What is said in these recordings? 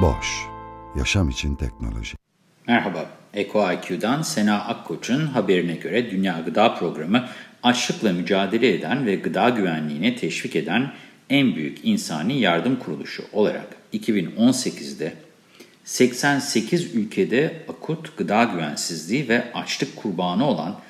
Boş, yaşam için teknoloji. Merhaba, Eko IQ'dan Sena Akkoç'un haberine göre Dünya Gıda Programı açlıkla mücadele eden ve gıda güvenliğine teşvik eden en büyük insani yardım kuruluşu olarak 2018'de 88 ülkede akut gıda güvensizliği ve açlık kurbanı olan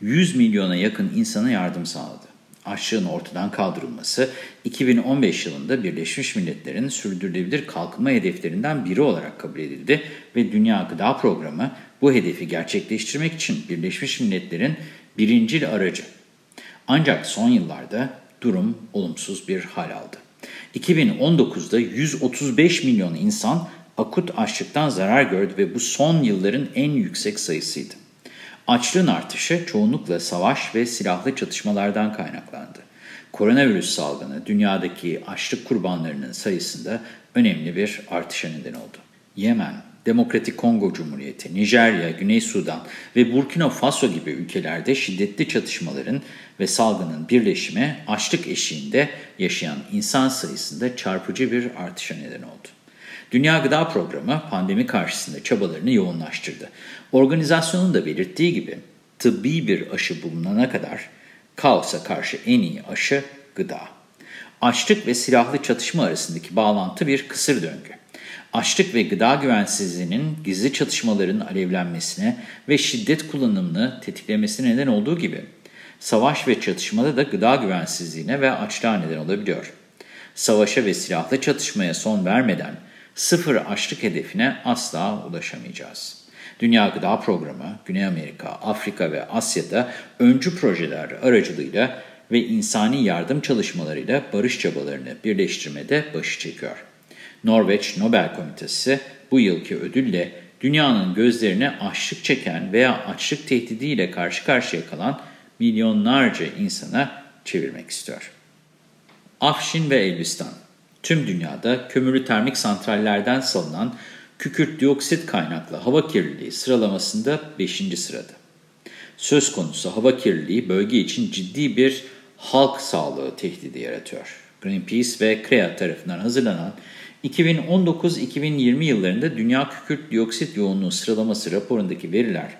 100 milyona yakın insana yardım sağladı. Açlığın ortadan kaldırılması 2015 yılında Birleşmiş Milletler'in sürdürülebilir kalkınma hedeflerinden biri olarak kabul edildi ve Dünya Gıda Programı bu hedefi gerçekleştirmek için Birleşmiş Milletler'in birincil aracı. Ancak son yıllarda durum olumsuz bir hal aldı. 2019'da 135 milyon insan akut açlıktan zarar gördü ve bu son yılların en yüksek sayısıydı. Açlığın artışı çoğunlukla savaş ve silahlı çatışmalardan kaynaklandı. Koronavirüs salgını dünyadaki açlık kurbanlarının sayısında önemli bir artışa neden oldu. Yemen, Demokratik Kongo Cumhuriyeti, Nijerya, Güney Sudan ve Burkina Faso gibi ülkelerde şiddetli çatışmaların ve salgının birleşimi açlık eşiğinde yaşayan insan sayısında çarpıcı bir artışa neden oldu. Dünya Gıda Programı pandemi karşısında çabalarını yoğunlaştırdı. Organizasyonun da belirttiği gibi tıbbi bir aşı bulunana kadar kaosa karşı en iyi aşı gıda. Açlık ve silahlı çatışma arasındaki bağlantı bir kısır döngü. Açlık ve gıda güvensizliğinin gizli çatışmaların alevlenmesine ve şiddet kullanımını tetiklemesine neden olduğu gibi, savaş ve çatışmada da gıda güvensizliğine ve açlığa neden olabiliyor. Savaşa ve silahlı çatışmaya son vermeden sıfır açlık hedefine asla ulaşamayacağız. Dünya Gıda Programı, Güney Amerika, Afrika ve Asya'da öncü projeler aracılığıyla ve insani yardım çalışmalarıyla barış çabalarını birleştirmede başı çekiyor. Norveç Nobel Komitesi bu yılki ödülle dünyanın gözlerine açlık çeken veya açlık tehdidiyle karşı karşıya kalan milyonlarca insana çevirmek istiyor. Afşin ve Elbistan Tüm dünyada kömürlü termik santrallerden salınan kükürt dioksit kaynaklı hava kirliliği sıralamasında 5. sırada. Söz konusu hava kirliliği bölge için ciddi bir halk sağlığı tehdidi yaratıyor. Greenpeace ve CREA tarafından hazırlanan 2019-2020 yıllarında dünya kükürt dioksit yoğunluğu sıralaması raporundaki veriler,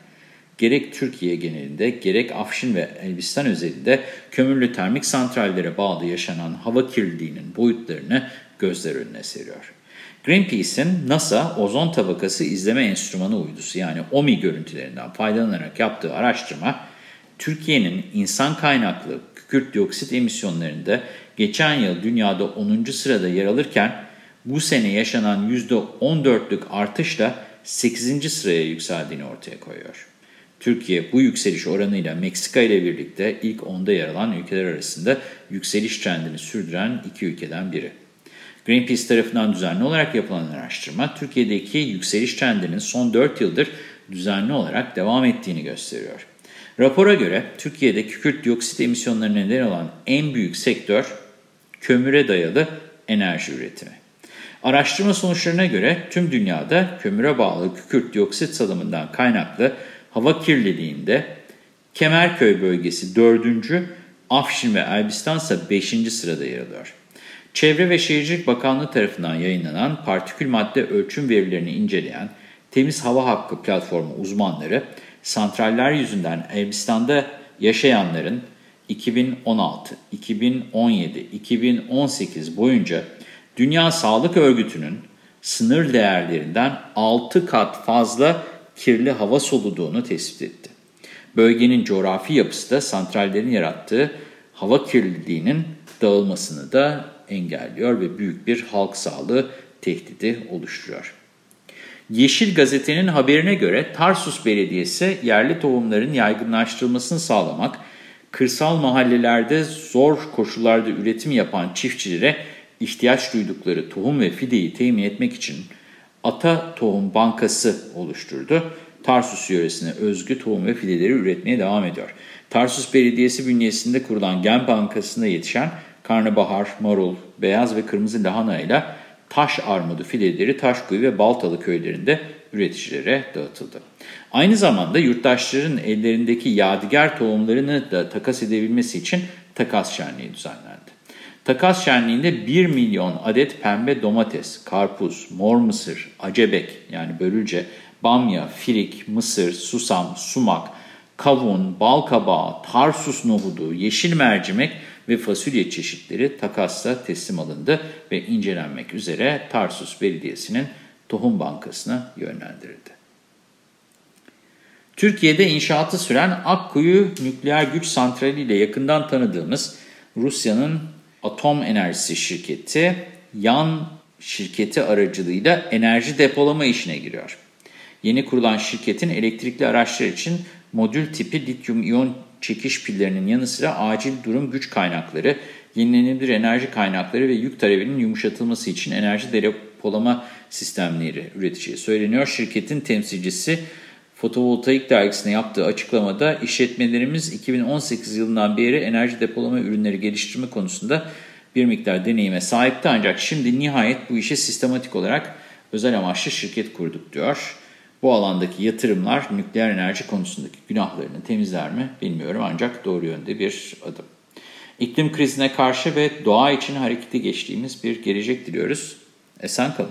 gerek Türkiye genelinde gerek Afşin ve Elbistan özelinde kömürlü termik santrallere bağlı yaşanan hava kirliliğinin boyutlarını gözler önüne seriyor. Greenpeace'in NASA ozon tabakası izleme enstrümanı uydusu yani OMI görüntülerinden faydalanarak yaptığı araştırma, Türkiye'nin insan kaynaklı kükürt dioksit emisyonlarında geçen yıl dünyada 10. sırada yer alırken bu sene yaşanan %14'lük artışla 8. sıraya yükseldiğini ortaya koyuyor. Türkiye bu yükseliş oranıyla Meksika ile birlikte ilk onda yer alan ülkeler arasında yükseliş trendini sürdüren iki ülkeden biri. Greenpeace tarafından düzenli olarak yapılan araştırma, Türkiye'deki yükseliş trendinin son 4 yıldır düzenli olarak devam ettiğini gösteriyor. Rapora göre Türkiye'de kükürt dioksit emisyonlarına neden olan en büyük sektör kömüre dayalı enerji üretimi. Araştırma sonuçlarına göre tüm dünyada kömüre bağlı kükürt dioksit salımından kaynaklı hava kirliliğinde Kemerköy bölgesi 4. Afşin ve Elbistan ise 5. sırada yer alıyor. Çevre ve Şehircilik Bakanlığı tarafından yayınlanan partikül madde ölçüm verilerini inceleyen Temiz Hava Hakkı platformu uzmanları, santraller yüzünden Elbistan'da yaşayanların 2016, 2017, 2018 boyunca Dünya Sağlık Örgütü'nün sınır değerlerinden 6 kat fazla kirli hava soluduğunu tespit etti. Bölgenin coğrafi yapısı da santrallerin yarattığı hava kirliliğinin dağılmasını da engelliyor ve büyük bir halk sağlığı tehdidi oluşturuyor. Yeşil Gazete'nin haberine göre Tarsus Belediyesi yerli tohumların yaygınlaştırılmasını sağlamak, kırsal mahallelerde zor koşullarda üretim yapan çiftçilere ihtiyaç duydukları tohum ve fideyi temin etmek için Ata Tohum Bankası oluşturdu. Tarsus yöresine özgü tohum ve fideleri üretmeye devam ediyor. Tarsus Belediyesi bünyesinde kurulan Gen Bankası'nda yetişen karnabahar, marul, beyaz ve kırmızı lahana ile taş armudu fideleri Taşkuyu ve Baltalı köylerinde üreticilere dağıtıldı. Aynı zamanda yurttaşların ellerindeki yadigar tohumlarını da takas edebilmesi için takas şenliği düzenlendi. Takas şenliğinde 1 milyon adet pembe domates, karpuz, mor mısır, acebek yani börülce, bamya, firik, mısır, susam, sumak, kavun, bal kabağı, tarsus nohudu, yeşil mercimek ve fasulye çeşitleri takasla teslim alındı ve incelenmek üzere Tarsus Belediyesi'nin Tohum Bankası'na yönlendirildi. Türkiye'de inşaatı süren Akkuyu Nükleer Güç Santrali ile yakından tanıdığımız Rusya'nın atom enerjisi şirketi yan şirketi aracılığıyla enerji depolama işine giriyor. Yeni kurulan şirketin elektrikli araçlar için modül tipi lityum iyon çekiş pillerinin yanı sıra acil durum güç kaynakları, yenilenebilir enerji kaynakları ve yük talebinin yumuşatılması için enerji depolama sistemleri üreteceği söyleniyor. Şirketin temsilcisi Fotovoltaik dergisine yaptığı açıklamada işletmelerimiz 2018 yılından beri enerji depolama ürünleri geliştirme konusunda bir miktar deneyime sahipti ancak şimdi nihayet bu işe sistematik olarak özel amaçlı şirket kurduk diyor. Bu alandaki yatırımlar nükleer enerji konusundaki günahlarını temizler mi bilmiyorum ancak doğru yönde bir adım. İklim krizine karşı ve doğa için harekete geçtiğimiz bir gelecek diliyoruz. Esen kalın.